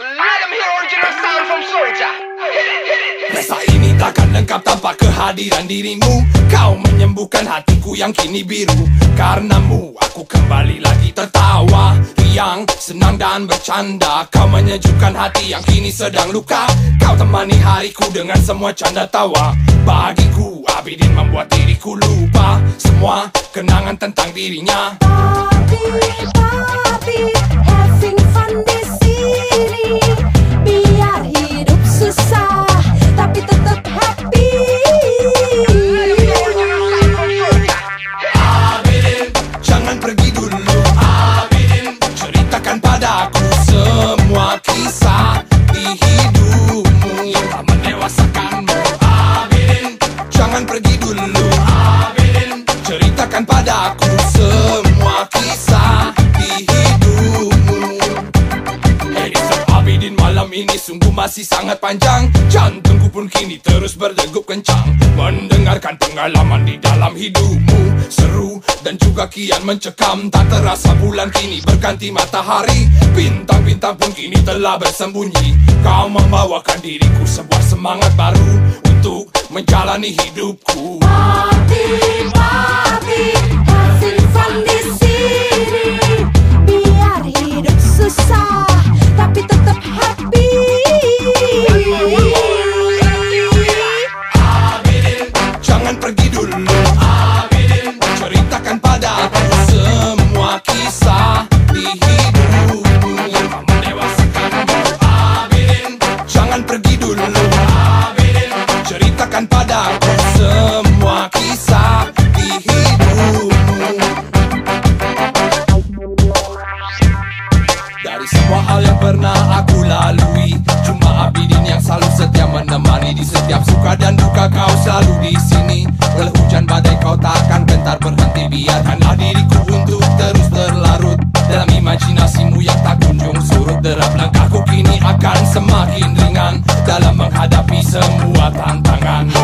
Let them hear original sound from Soldier. Pesta ini takkan lengkap tanpa kehadiran dirimu. Kau menyembuhkan hatiku yang kini biru. Karenamu aku kembali lagi tertawa. Riang, senang dan bercanda. Kau menyejukkan hati yang kini sedang luka. Kau temani hariku dengan semua canda tawa. Bagiku Abidin membuat diriku lupa. Semua kenangan tentang dirinya. Papi, dulu Abidin, ceritakan padaku semua kisah di hidupmu. Edison Abidin malam ini sungguh masih sangat panjang. Jantungku pun kini terus berdegup kencang. Mendengarkan pengalaman di dalam hidupmu. Seru dan juga kian mencekam. Tak terasa bulan kini berganti matahari. Bintang-bintang pun kini telah bersembunyi. Kau membawakan diriku sebuah semangat baru menjalani hidupku. Papi, having fun di sini. Biar hidup susah, tapi tetap happy. Abidin, jangan pergi dulu. Abidin, ceritakan padaku semua kisah di hidupmu. Abidin, jangan pergi dulu. Abidin, ceritakan padaku semua kisah di hidupmu. Dari semua hal yang pernah aku lalui Cuma Abidin yang selalu setia menemani Di setiap suka dan duka kau selalu di sini. Walau hujan badai kau takkan gentar berhenti Biarkanlah diriku untuk terus berlarut. Dalam imajinasimu yang tak kunjung surut Derap langkahku kini akan semakin ringan. Dalam menghadapi semua tantangan rock.